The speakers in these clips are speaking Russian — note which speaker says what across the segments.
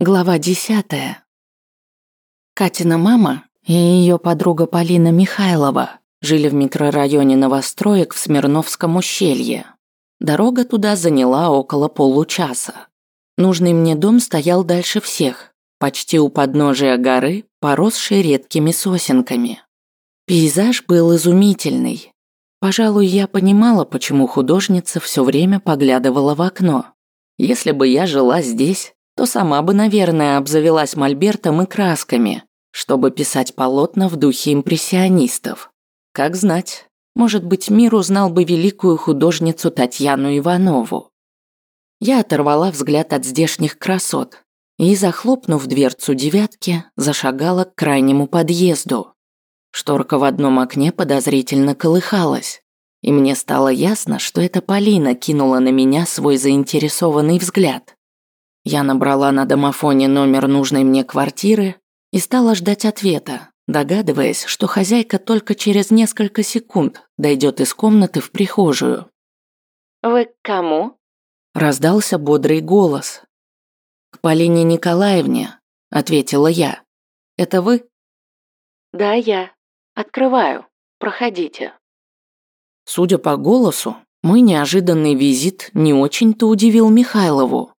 Speaker 1: Глава десятая. Катина мама и ее подруга Полина Михайлова жили в микрорайоне Новостроек в Смирновском ущелье. Дорога туда заняла около получаса. Нужный мне дом стоял дальше всех, почти у подножия горы, поросшей редкими сосенками. Пейзаж был изумительный. Пожалуй, я понимала, почему художница все время поглядывала в окно. Если бы я жила здесь, то сама бы, наверное, обзавелась мольбертом и красками, чтобы писать полотна в духе импрессионистов. Как знать, может быть, мир узнал бы великую художницу Татьяну Иванову. Я оторвала взгляд от здешних красот и, захлопнув дверцу девятки, зашагала к крайнему подъезду. Шторка в одном окне подозрительно колыхалась, и мне стало ясно, что это Полина кинула на меня свой заинтересованный взгляд. Я набрала на домофоне номер нужной мне квартиры и стала ждать ответа, догадываясь, что хозяйка только через несколько секунд дойдет из комнаты в прихожую.
Speaker 2: «Вы к кому?»
Speaker 1: – раздался бодрый голос. «К Полине Николаевне», – ответила я. «Это вы?»
Speaker 2: «Да, я. Открываю. Проходите».
Speaker 1: Судя по голосу, мой неожиданный визит не очень-то удивил Михайлову.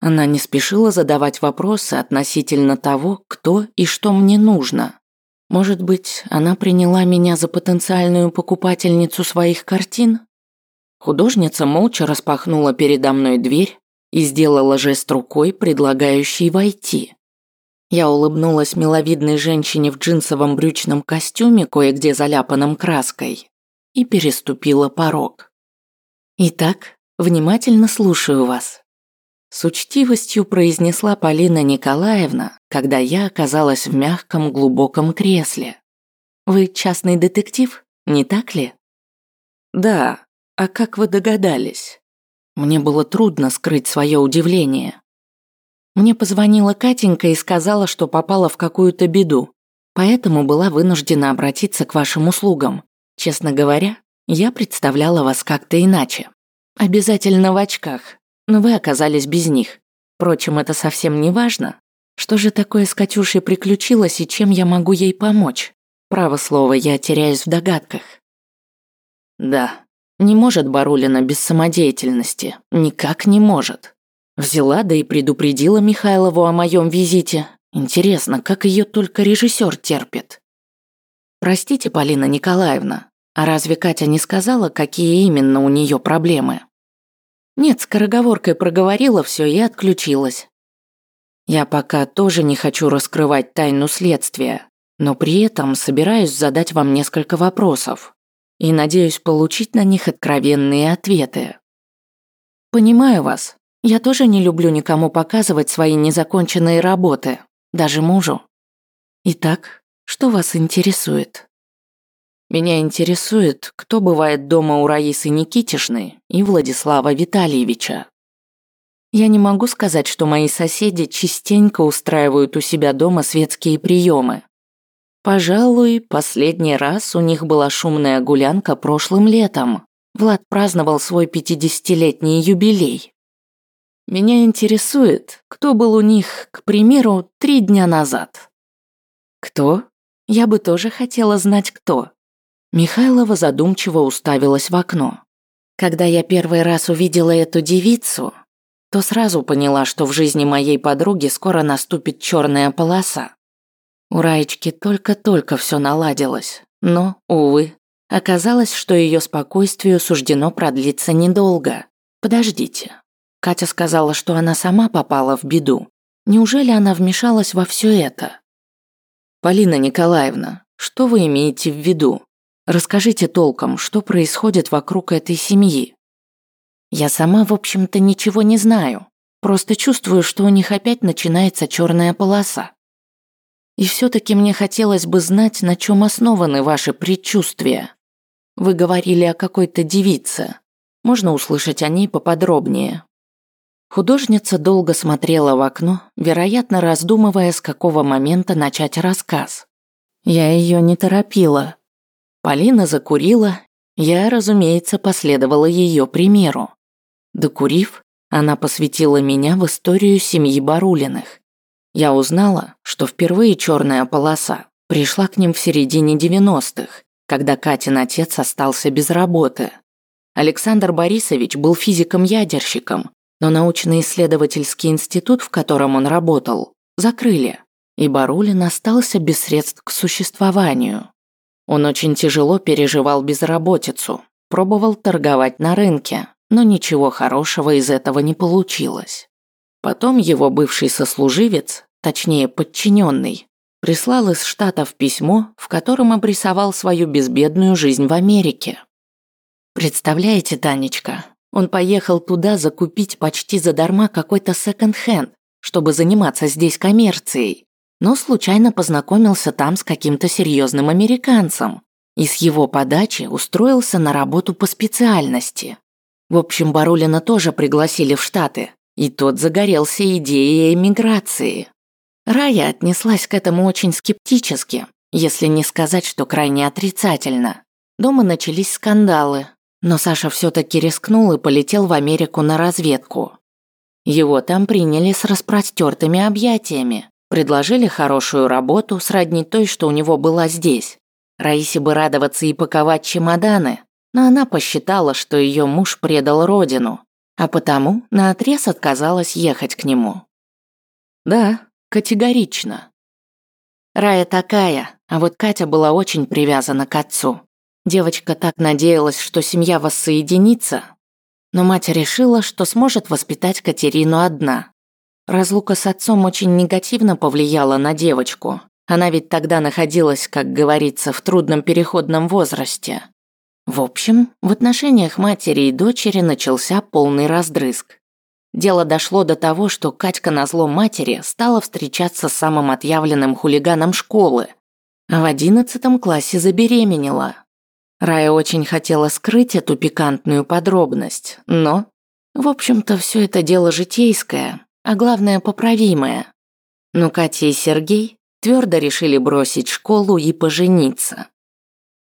Speaker 1: Она не спешила задавать вопросы относительно того, кто и что мне нужно. Может быть, она приняла меня за потенциальную покупательницу своих картин? Художница молча распахнула передо мной дверь и сделала жест рукой, предлагающей войти. Я улыбнулась миловидной женщине в джинсовом брючном костюме, кое-где заляпанном краской, и переступила порог. «Итак, внимательно слушаю вас», с учтивостью произнесла Полина Николаевна, когда я оказалась в мягком глубоком кресле. «Вы частный детектив, не так ли?» «Да. А как вы догадались?» Мне было трудно скрыть свое удивление. Мне позвонила Катенька и сказала, что попала в какую-то беду, поэтому была вынуждена обратиться к вашим услугам. Честно говоря, я представляла вас как-то иначе. Обязательно в очках, но вы оказались без них. Впрочем, это совсем не важно. Что же такое с Катюшей приключилось и чем я могу ей помочь? Право слово, я теряюсь в догадках. Да, не может Барулина без самодеятельности. Никак не может. Взяла да и предупредила Михайлову о моем визите. Интересно, как ее только режиссер терпит. Простите, Полина Николаевна, а разве Катя не сказала, какие именно у нее проблемы? Нет, скороговоркой проговорила все и отключилась. Я пока тоже не хочу раскрывать тайну следствия, но при этом собираюсь задать вам несколько вопросов и надеюсь получить на них откровенные ответы. Понимаю вас. Я тоже не люблю никому показывать свои незаконченные работы, даже мужу. Итак, что вас интересует? Меня интересует, кто бывает дома у Раисы Никитишны и Владислава Витальевича. Я не могу сказать, что мои соседи частенько устраивают у себя дома светские приемы. Пожалуй, последний раз у них была шумная гулянка прошлым летом. Влад праздновал свой 50-летний юбилей. Меня интересует, кто был у них, к примеру, три дня назад. Кто? Я бы тоже хотела знать, кто. Михайлова задумчиво уставилась в окно. Когда я первый раз увидела эту девицу, то сразу поняла, что в жизни моей подруги скоро наступит черная полоса. У Раечки только-только все наладилось, но, увы, оказалось, что ее спокойствию суждено продлиться недолго. Подождите. Катя сказала, что она сама попала в беду. Неужели она вмешалась во все это? Полина Николаевна, что вы имеете в виду? Расскажите толком, что происходит вокруг этой семьи. Я сама, в общем-то, ничего не знаю. Просто чувствую, что у них опять начинается черная полоса. И все-таки мне хотелось бы знать, на чем основаны ваши предчувствия. Вы говорили о какой-то девице. Можно услышать о ней поподробнее. Художница долго смотрела в окно, вероятно, раздумывая, с какого момента начать рассказ. Я ее не торопила. Полина закурила, я, разумеется, последовала ее примеру. Докурив, она посвятила меня в историю семьи Барулиных Я узнала, что впервые черная полоса пришла к ним в середине 90-х, когда Катин отец остался без работы. Александр Борисович был физиком-ядерщиком, но научно-исследовательский институт, в котором он работал, закрыли, и Барулин остался без средств к существованию. Он очень тяжело переживал безработицу, пробовал торговать на рынке, но ничего хорошего из этого не получилось. Потом его бывший сослуживец, точнее подчиненный, прислал из Штатов письмо, в котором обрисовал свою безбедную жизнь в Америке. Представляете, Танечка, он поехал туда закупить почти задарма какой-то секонд-хенд, чтобы заниматься здесь коммерцией, но случайно познакомился там с каким-то серьезным американцем и с его подачи устроился на работу по специальности. В общем, Барулина тоже пригласили в Штаты, и тот загорелся идеей эмиграции. Рая отнеслась к этому очень скептически, если не сказать, что крайне отрицательно. Дома начались скандалы, но Саша все-таки рискнул и полетел в Америку на разведку. Его там приняли с распростертыми объятиями, предложили хорошую работу, сродни той, что у него была здесь. Раисе бы радоваться и паковать чемоданы, но она посчитала, что ее муж предал родину, а потому наотрез отказалась ехать к нему. Да, категорично. Рая такая, а вот Катя была очень привязана к отцу. Девочка так надеялась, что семья воссоединится, но мать решила, что сможет воспитать Катерину одна. Разлука с отцом очень негативно повлияла на девочку, она ведь тогда находилась, как говорится, в трудном переходном возрасте. В общем, в отношениях матери и дочери начался полный раздрызг. Дело дошло до того, что Катька на зло матери стала встречаться с самым отъявленным хулиганом школы, в одиннадцатом классе забеременела. Рая очень хотела скрыть эту пикантную подробность, но, в общем-то, все это дело житейское, а главное поправимое. Но Катя и Сергей твердо решили бросить школу и пожениться.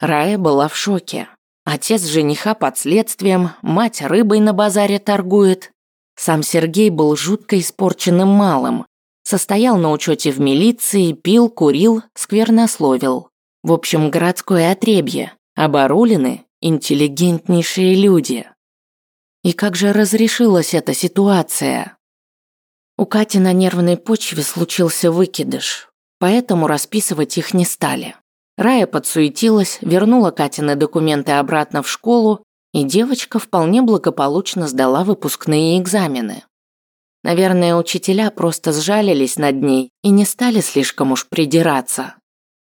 Speaker 1: Рая была в шоке. Отец жениха под следствием, мать рыбой на базаре торгует. Сам Сергей был жутко испорченным малым. Состоял на учете в милиции, пил, курил, сквернословил. В общем, городское отребье. Барулины – интеллигентнейшие люди. И как же разрешилась эта ситуация? У Кати на нервной почве случился выкидыш поэтому расписывать их не стали. Рая подсуетилась, вернула Катины документы обратно в школу, и девочка вполне благополучно сдала выпускные экзамены. Наверное, учителя просто сжалились над ней и не стали слишком уж придираться.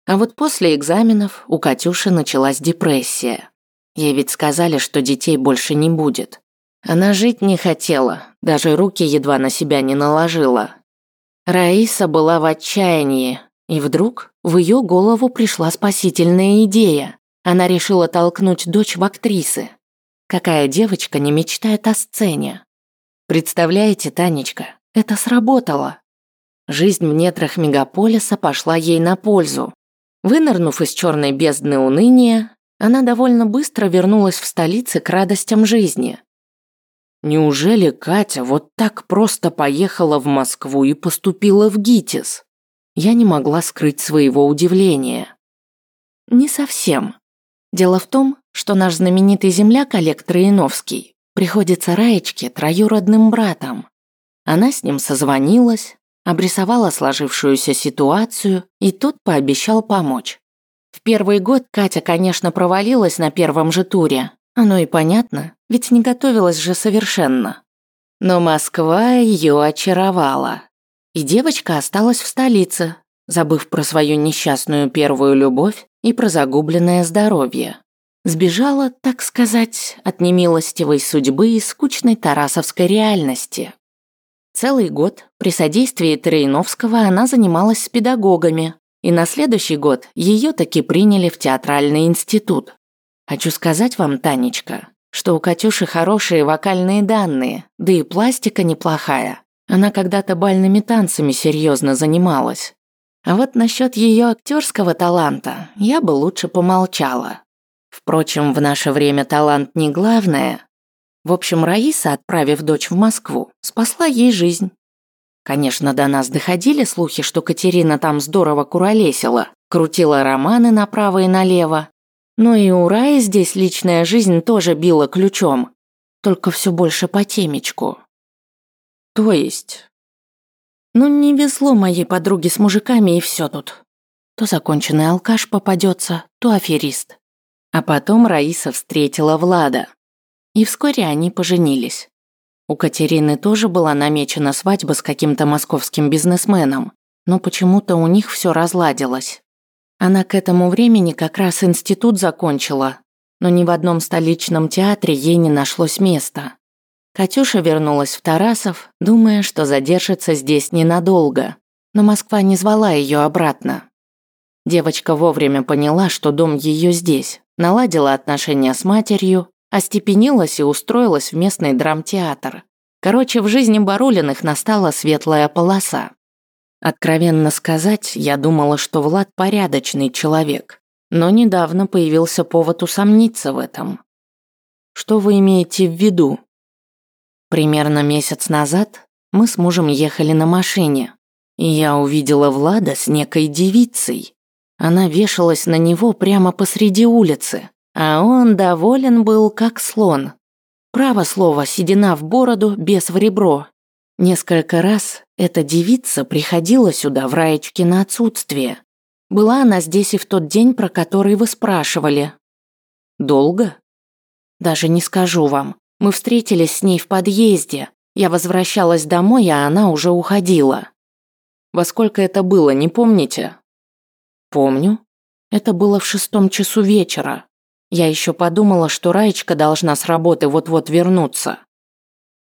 Speaker 1: А вот после экзаменов у Катюши началась депрессия. Ей ведь сказали, что детей больше не будет. Она жить не хотела, даже руки едва на себя не наложила. Раиса была в отчаянии, и вдруг в ее голову пришла спасительная идея. Она решила толкнуть дочь в актрисы. Какая девочка не мечтает о сцене? Представляете, Танечка, это сработало. Жизнь в нетрах мегаполиса пошла ей на пользу. Вынырнув из черной бездны уныния, она довольно быстро вернулась в столице к радостям жизни. Неужели Катя вот так просто поехала в Москву и поступила в ГИТИС? я не могла скрыть своего удивления. Не совсем. Дело в том, что наш знаменитый земляк Олег Троиновский приходится Раечке троюродным братом. Она с ним созвонилась, обрисовала сложившуюся ситуацию, и тот пообещал помочь. В первый год Катя, конечно, провалилась на первом же туре. Оно и понятно, ведь не готовилась же совершенно. Но Москва ее очаровала. И девочка осталась в столице, забыв про свою несчастную первую любовь и про загубленное здоровье. Сбежала, так сказать, от немилостивой судьбы и скучной тарасовской реальности. Целый год при содействии Троиновского она занималась с педагогами, и на следующий год ее таки приняли в театральный институт. Хочу сказать вам, Танечка, что у Катюши хорошие вокальные данные, да и пластика неплохая. Она когда-то бальными танцами серьезно занималась. А вот насчет ее актерского таланта я бы лучше помолчала. Впрочем, в наше время талант не главное. В общем, Раиса, отправив дочь в Москву, спасла ей жизнь. Конечно, до нас доходили слухи, что Катерина там здорово куролесила, крутила романы направо и налево. Но и у Раи здесь личная жизнь тоже била ключом. Только все больше по темечку. То есть... Ну, не везло моей подруге с мужиками и все тут. То законченный алкаш попадется, то аферист. А потом Раиса встретила Влада. И вскоре они поженились. У Катерины тоже была намечена свадьба с каким-то московским бизнесменом, но почему-то у них все разладилось. Она к этому времени как раз институт закончила, но ни в одном столичном театре ей не нашлось места. Катюша вернулась в Тарасов, думая, что задержится здесь ненадолго, но Москва не звала ее обратно. Девочка вовремя поняла, что дом ее здесь, наладила отношения с матерью, остепенилась и устроилась в местный драмтеатр. Короче, в жизни Барулиных настала светлая полоса. Откровенно сказать, я думала, что Влад порядочный человек, но недавно появился повод усомниться в этом. Что вы имеете в виду? Примерно месяц назад мы с мужем ехали на машине, и я увидела Влада с некой девицей. Она вешалась на него прямо посреди улицы, а он доволен был как слон. Право слово, седина в бороду, без в ребро. Несколько раз эта девица приходила сюда в Раечке на отсутствие. Была она здесь и в тот день, про который вы спрашивали. Долго? Даже не скажу вам. Мы встретились с ней в подъезде. Я возвращалась домой, а она уже уходила. Во сколько это было, не помните? Помню. Это было в шестом часу вечера. Я еще подумала, что Раечка должна с работы вот-вот вернуться.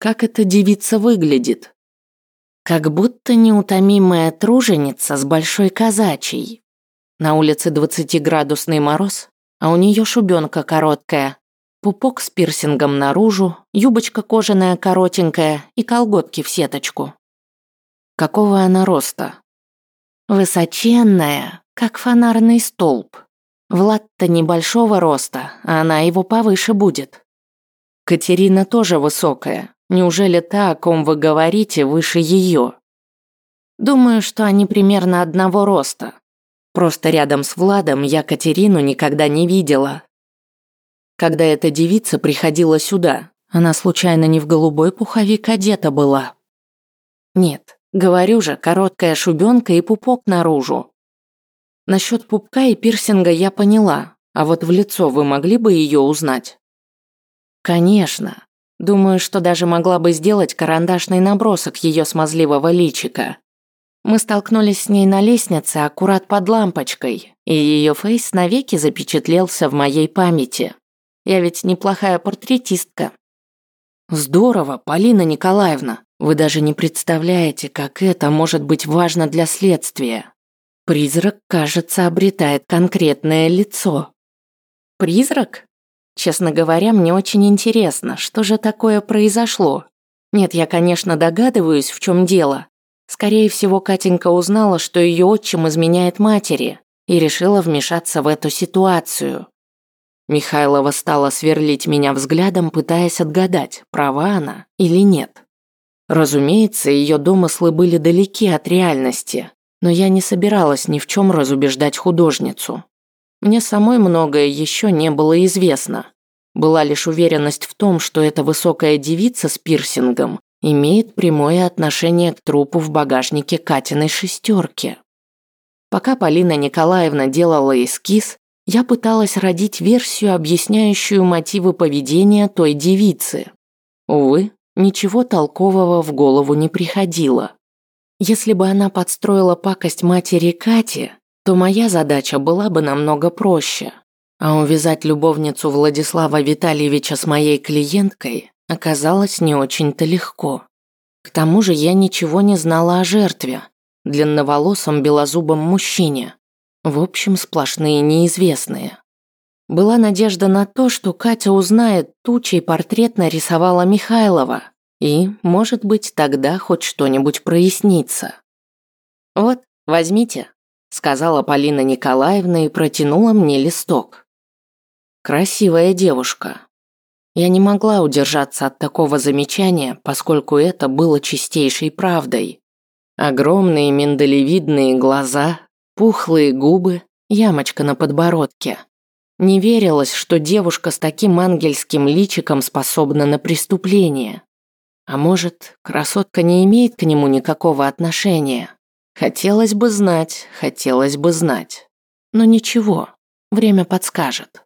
Speaker 1: Как эта девица выглядит? Как будто неутомимая труженица с большой казачьей. На улице двадцатиградусный мороз, а у нее шубенка короткая, Пупок с пирсингом наружу, юбочка кожаная коротенькая и колготки в сеточку. Какого она роста? Высоченная, как фонарный столб. Влад-то небольшого роста, а она его повыше будет. Катерина тоже высокая. Неужели та, о ком вы говорите, выше ее? Думаю, что они примерно одного роста. Просто рядом с Владом я Катерину никогда не видела, когда эта девица приходила сюда, она случайно не в голубой пуховик одета была? Нет, говорю же, короткая шубенка и пупок наружу. Насчет пупка и пирсинга я поняла, а вот в лицо вы могли бы ее узнать? Конечно. Думаю, что даже могла бы сделать карандашный набросок ее смазливого личика. Мы столкнулись с ней на лестнице аккурат под лампочкой, и ее фейс навеки запечатлелся в моей памяти. Я ведь неплохая портретистка. Здорово, Полина Николаевна. Вы даже не представляете, как это может быть важно для следствия. Призрак, кажется, обретает конкретное лицо. Призрак? Честно говоря, мне очень интересно, что же такое произошло. Нет, я, конечно, догадываюсь, в чем дело. Скорее всего, Катенька узнала, что ее отчим изменяет матери и решила вмешаться в эту ситуацию. Михайлова стала сверлить меня взглядом, пытаясь отгадать, права она или нет. Разумеется, ее домыслы были далеки от реальности, но я не собиралась ни в чем разубеждать художницу. Мне самой многое еще не было известно. Была лишь уверенность в том, что эта высокая девица с пирсингом имеет прямое отношение к трупу в багажнике Катиной шестерки. Пока Полина Николаевна делала эскиз, я пыталась родить версию, объясняющую мотивы поведения той девицы. Увы, ничего толкового в голову не приходило. Если бы она подстроила пакость матери Кати, то моя задача была бы намного проще. А увязать любовницу Владислава Витальевича с моей клиенткой оказалось не очень-то легко. К тому же я ничего не знала о жертве, длинноволосом белозубом мужчине, в общем, сплошные неизвестные. Была надежда на то, что Катя узнает ту, чей портрет нарисовала Михайлова, и, может быть, тогда хоть что-нибудь прояснится. «Вот, возьмите», – сказала Полина Николаевна и протянула мне листок. «Красивая девушка». Я не могла удержаться от такого замечания, поскольку это было чистейшей правдой. Огромные миндалевидные глаза, пухлые губы, ямочка на подбородке. Не верилось, что девушка с таким ангельским личиком способна на преступление. А может, красотка не имеет к нему никакого отношения? Хотелось бы знать, хотелось бы знать. Но ничего, время подскажет.